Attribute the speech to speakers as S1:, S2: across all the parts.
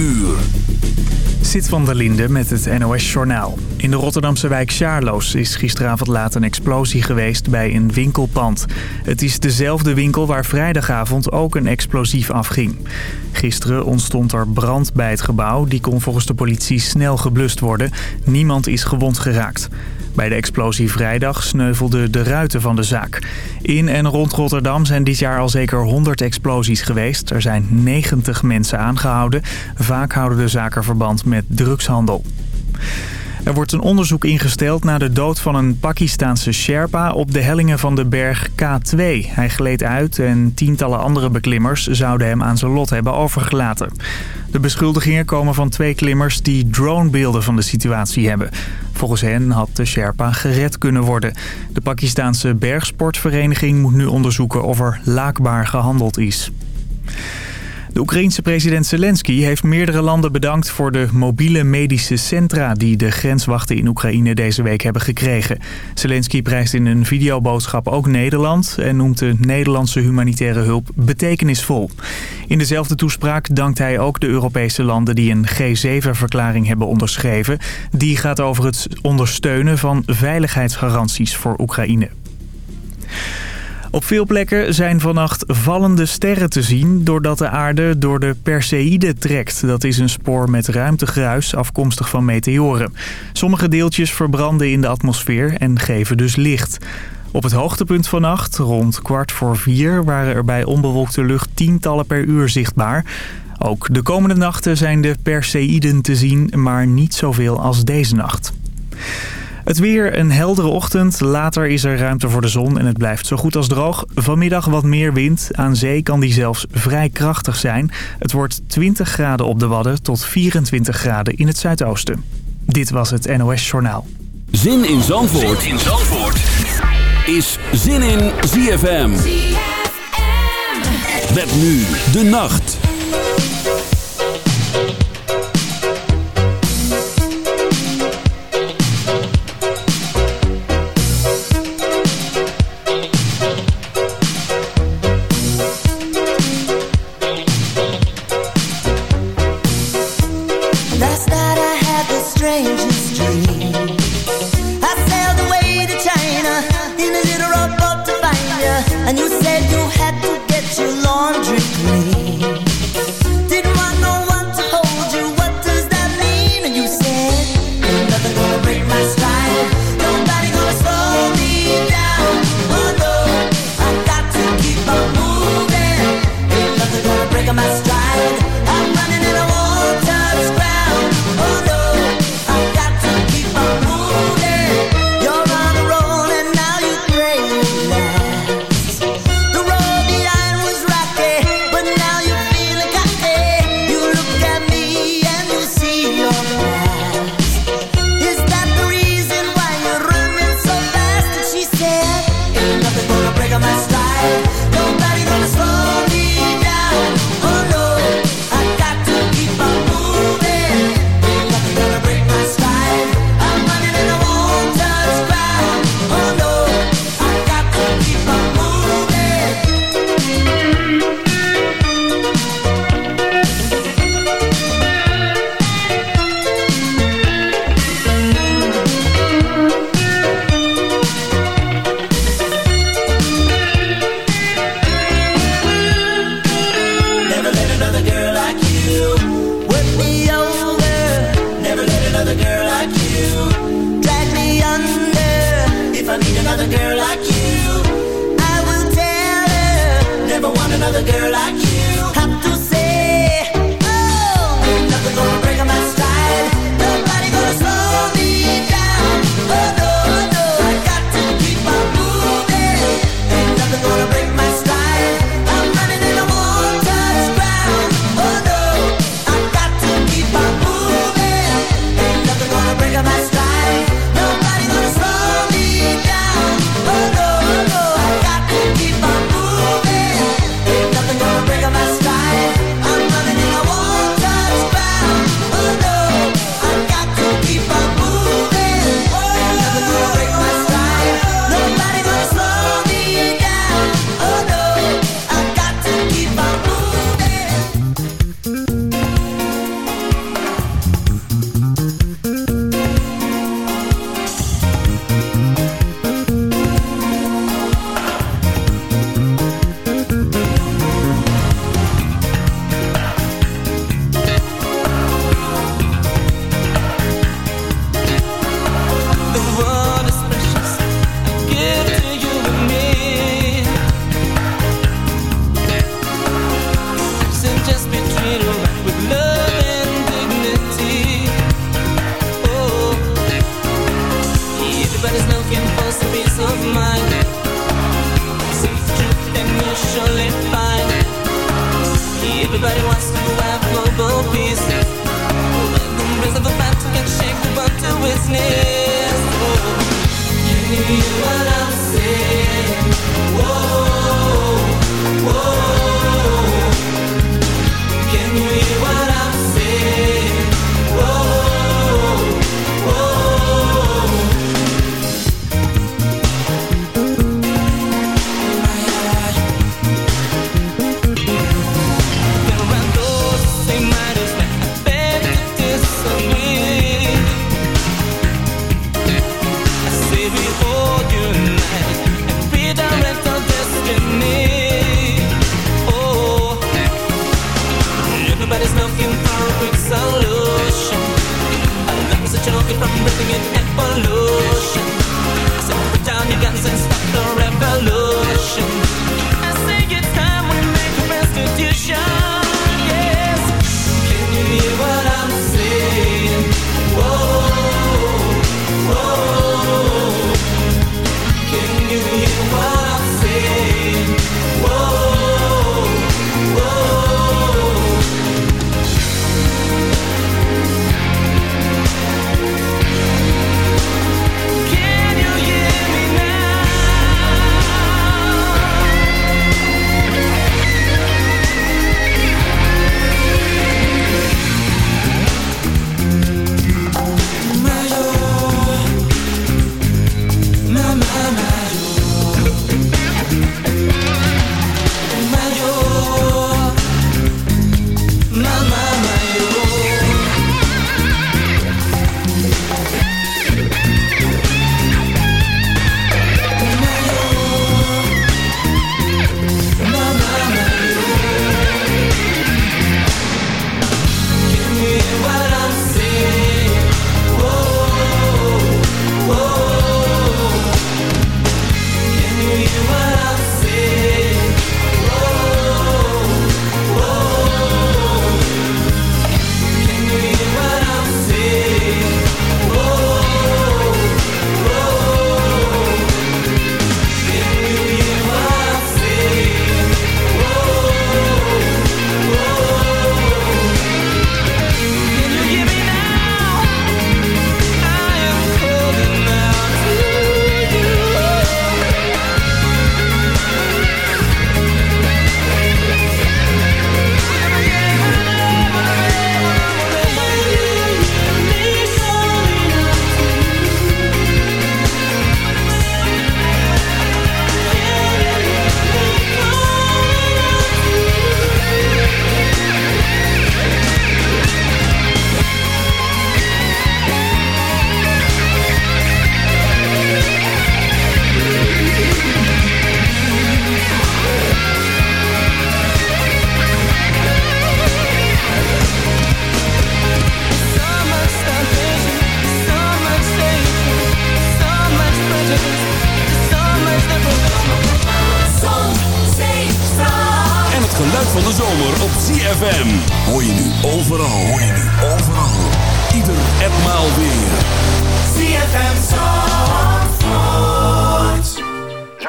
S1: uur.
S2: Zit van der Linde met het NOS-journaal. In de Rotterdamse wijk Sjaarloos is gisteravond laat een explosie geweest bij een winkelpand. Het is dezelfde winkel waar vrijdagavond ook een explosief afging. Gisteren ontstond er brand bij het gebouw. Die kon volgens de politie snel geblust worden. Niemand is gewond geraakt. Bij de explosie vrijdag sneuvelden de ruiten van de zaak. In en rond Rotterdam zijn dit jaar al zeker 100 explosies geweest. Er zijn 90 mensen aangehouden. Vaak houden de zaken verband met drugshandel. Er wordt een onderzoek ingesteld naar de dood van een Pakistaanse Sherpa op de hellingen van de berg K2. Hij gleed uit en tientallen andere beklimmers zouden hem aan zijn lot hebben overgelaten. De beschuldigingen komen van twee klimmers die dronebeelden van de situatie hebben. Volgens hen had de Sherpa gered kunnen worden. De Pakistaanse bergsportvereniging moet nu onderzoeken of er laakbaar gehandeld is. De Oekraïense president Zelensky heeft meerdere landen bedankt voor de mobiele medische centra die de grenswachten in Oekraïne deze week hebben gekregen. Zelensky prijst in een videoboodschap ook Nederland en noemt de Nederlandse humanitaire hulp betekenisvol. In dezelfde toespraak dankt hij ook de Europese landen die een G7-verklaring hebben onderschreven. Die gaat over het ondersteunen van veiligheidsgaranties voor Oekraïne. Op veel plekken zijn vannacht vallende sterren te zien... doordat de aarde door de Perseïde trekt. Dat is een spoor met ruimtegruis afkomstig van meteoren. Sommige deeltjes verbranden in de atmosfeer en geven dus licht. Op het hoogtepunt vannacht, rond kwart voor vier... waren er bij onbewolkte lucht tientallen per uur zichtbaar... Ook de komende nachten zijn de Perseïden te zien, maar niet zoveel als deze nacht. Het weer, een heldere ochtend. Later is er ruimte voor de zon en het blijft zo goed als droog. Vanmiddag wat meer wind. Aan zee kan die zelfs vrij krachtig zijn. Het wordt 20 graden op de Wadden tot 24 graden in het zuidoosten. Dit was het NOS Journaal.
S1: Zin in Zandvoort, zin in Zandvoort. is Zin in ZFM. ZFM. Met nu de nacht.
S3: surely fine. Everybody wants to have global peace When the rest of a battle can shake the world to its knees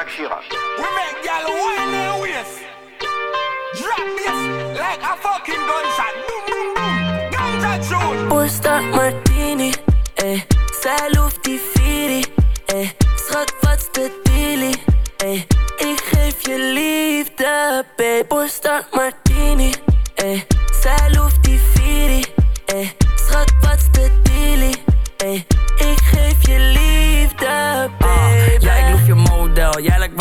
S3: Jack Shearer. We make y'all wine and waste. Drop this like a fucking gunshot. Boom, boom,
S4: boom. Ganja tune.
S5: Oesta Martini, eh. Zij loeft die Firi, eh. Schat, wat's de dealie, eh. Ik geef
S3: je liefde, babe. Oesta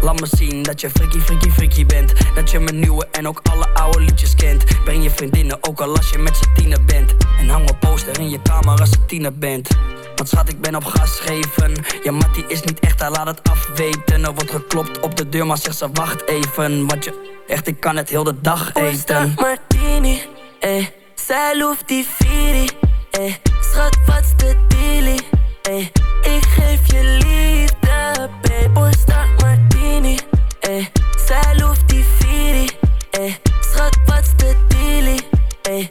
S3: Laat me zien dat je freaky, freaky, freaky bent Dat je mijn nieuwe en ook alle oude liedjes kent Breng je vriendinnen ook al als je met z'n bent En hang een poster in je kamer als je tiener bent want schat, ik ben op gas geven Ja, Mattie is niet echt, hij laat het afweten Er wordt geklopt op de deur, maar zegt ze wacht even Want je, echt, ik kan het heel de dag eten
S6: Martini ey. Zij loeft die Viri, ey. Schat, wat's de dealie, ey. Ik geef je liefde, babe. Zij loeft die Viri, ey. Schat, wat's de dealie, ey.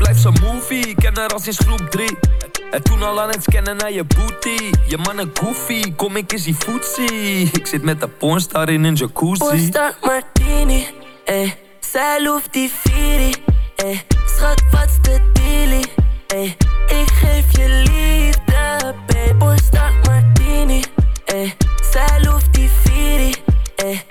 S7: Blijf zo'n movie. Ken haar al sinds groep 3. En toen al aan het scannen naar je booty. Je man een goofy, kom ik eens die footsie. Ik zit met de pornstar in een jacuzzi.
S6: Pornstar Martini, eh. Zij loeft die eh. Schat, wat's de dealie, eh. Ik geef je liefde, babe. Pornstar Martini, eh. Zij loeft die eh.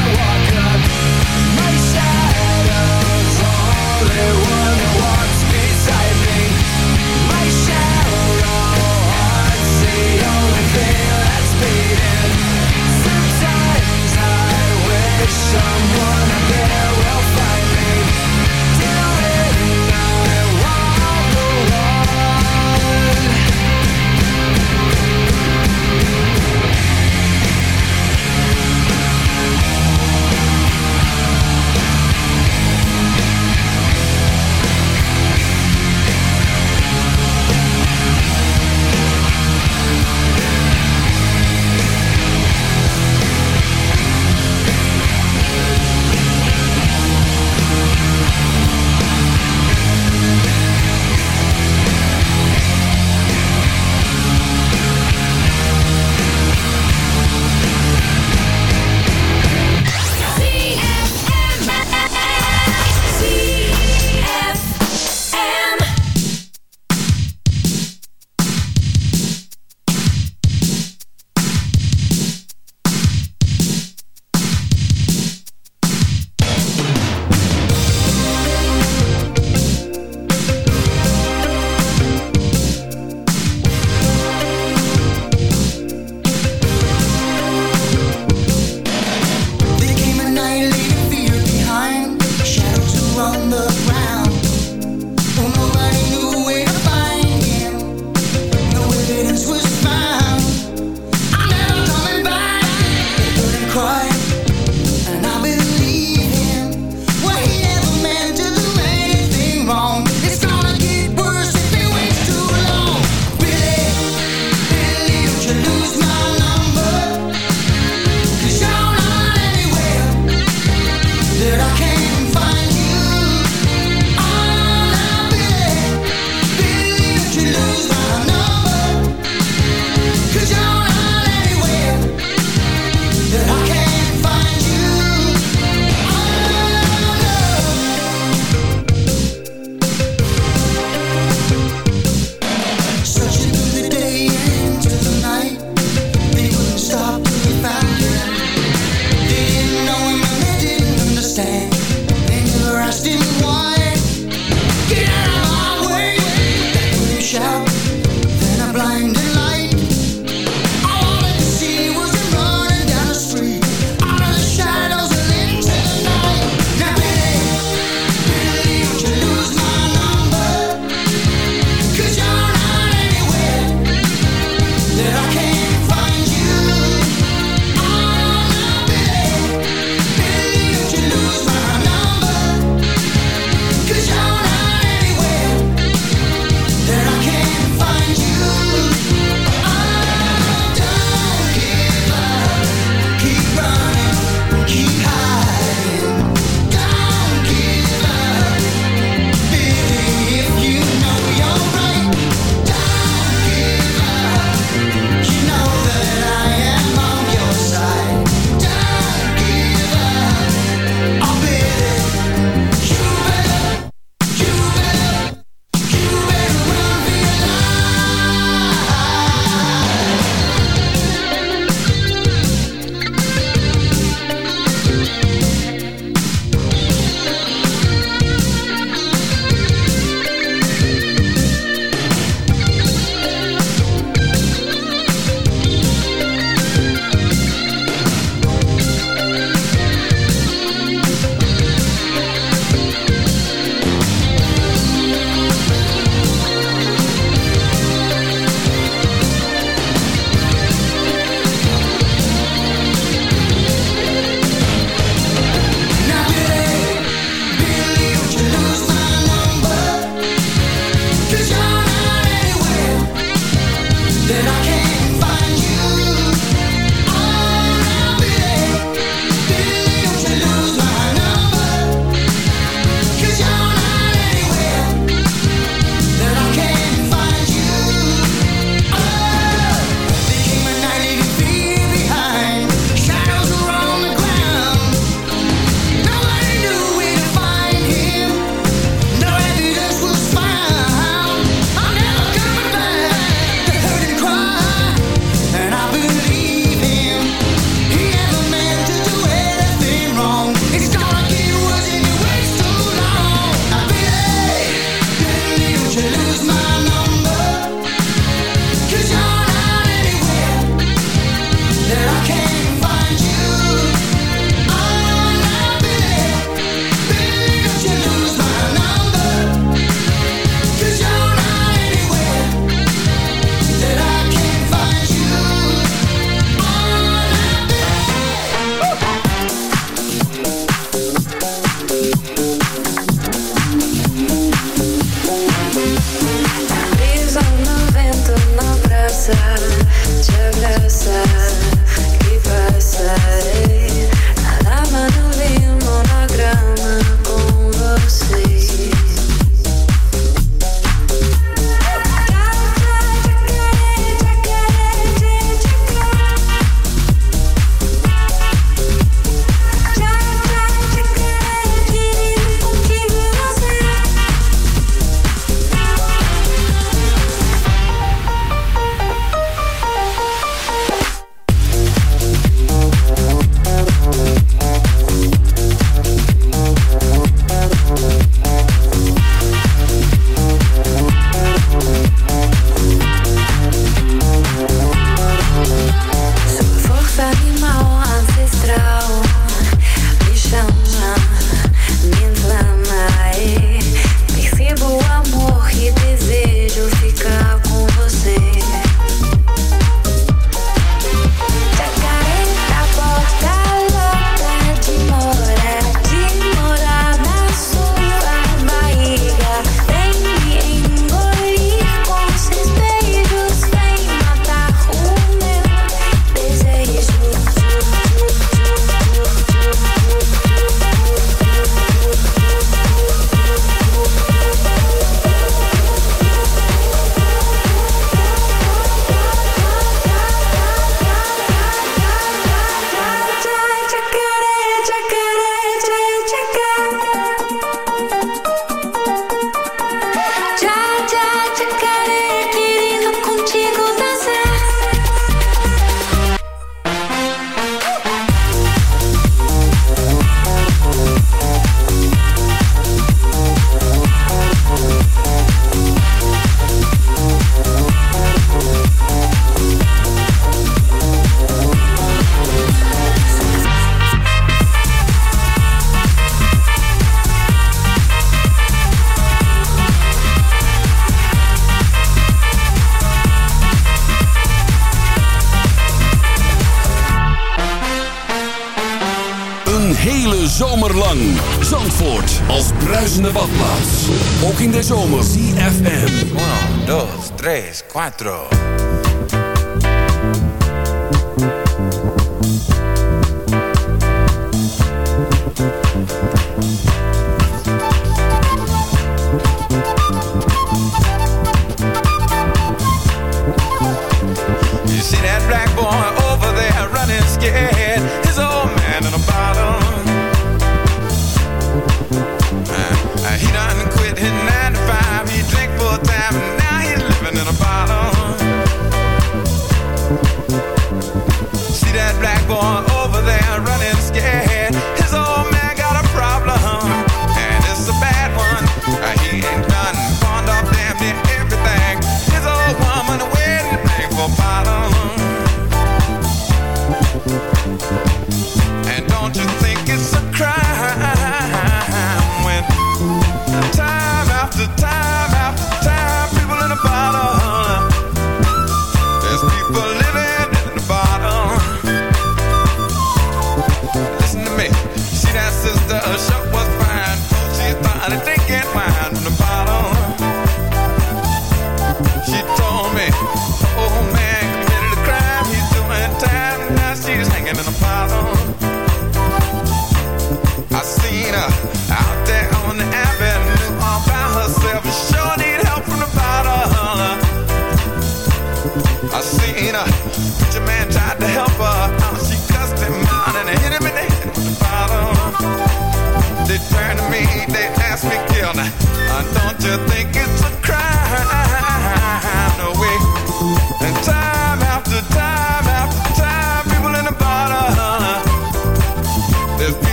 S8: Cuatro.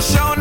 S9: show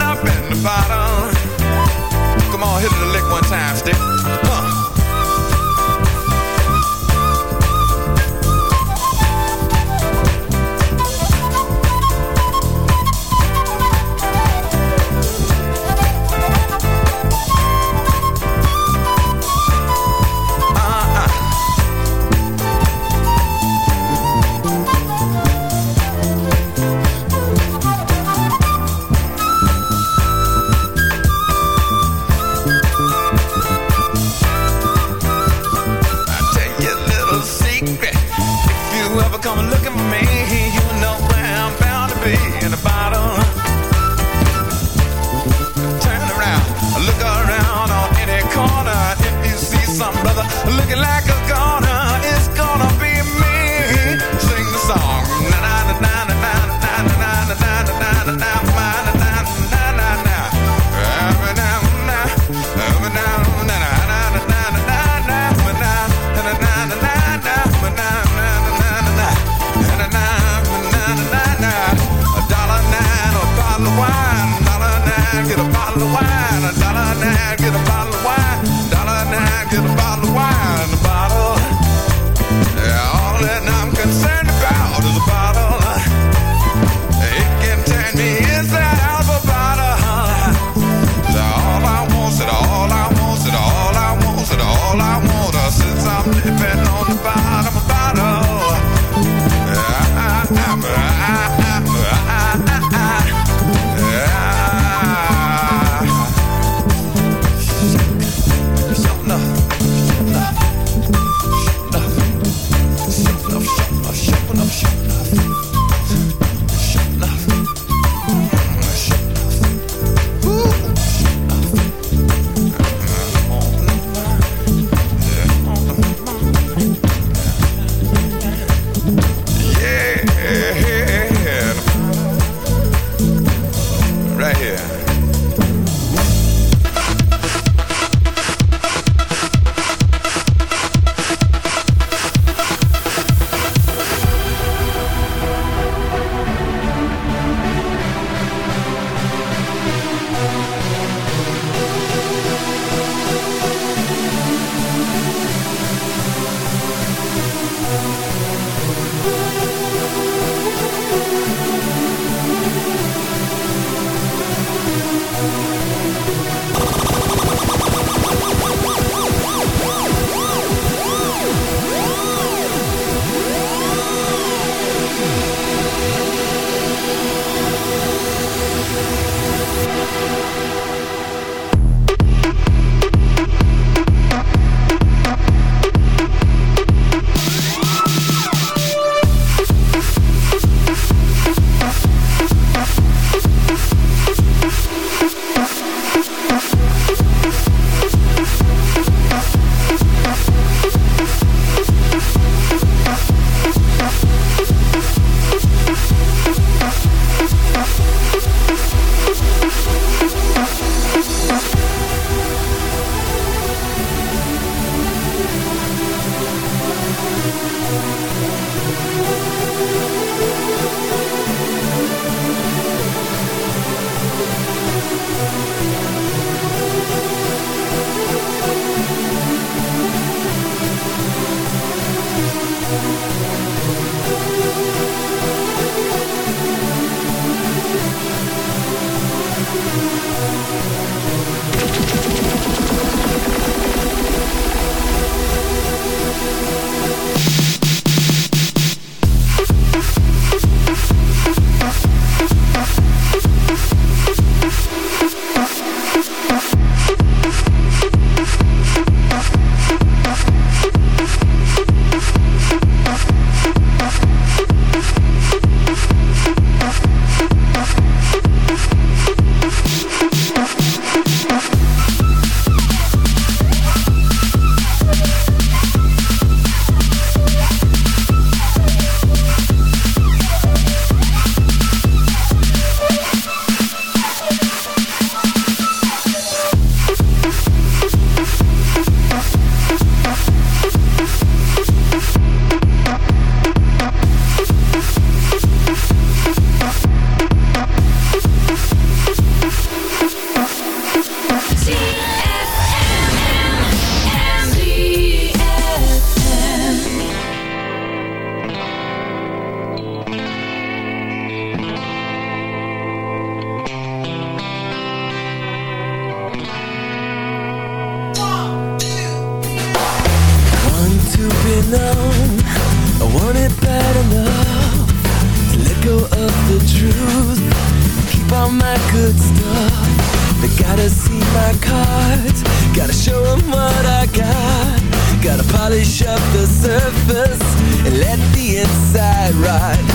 S9: surface and let the inside ride.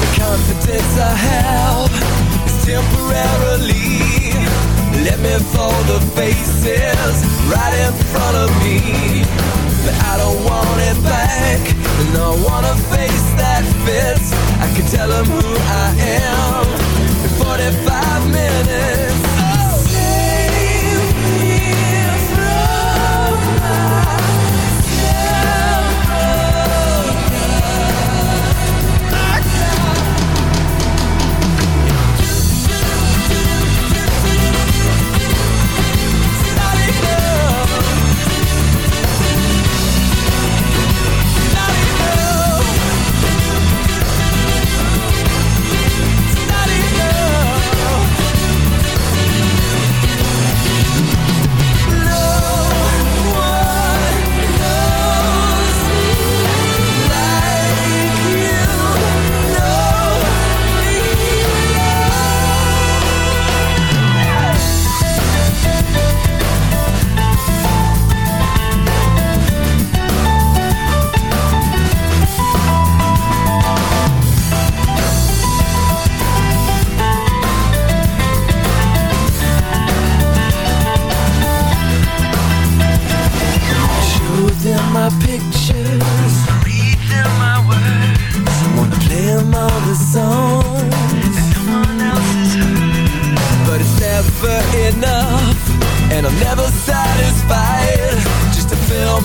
S9: The confidence I have is temporarily. Let me fold the faces right in front of me. But I don't want it back. And I want a face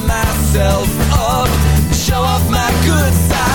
S9: myself up, show off my good side.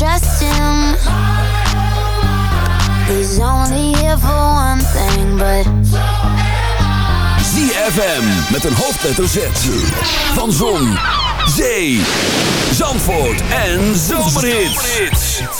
S10: trust him. He's only here for one thing, but.
S11: ZFM met een hoofdletter Z. Van Zon, Zee, Zandvoort en Zomerhits.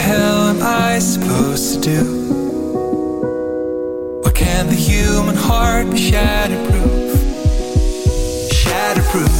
S12: hell am I supposed to do? Why can't the human heart be shatterproof? Shatterproof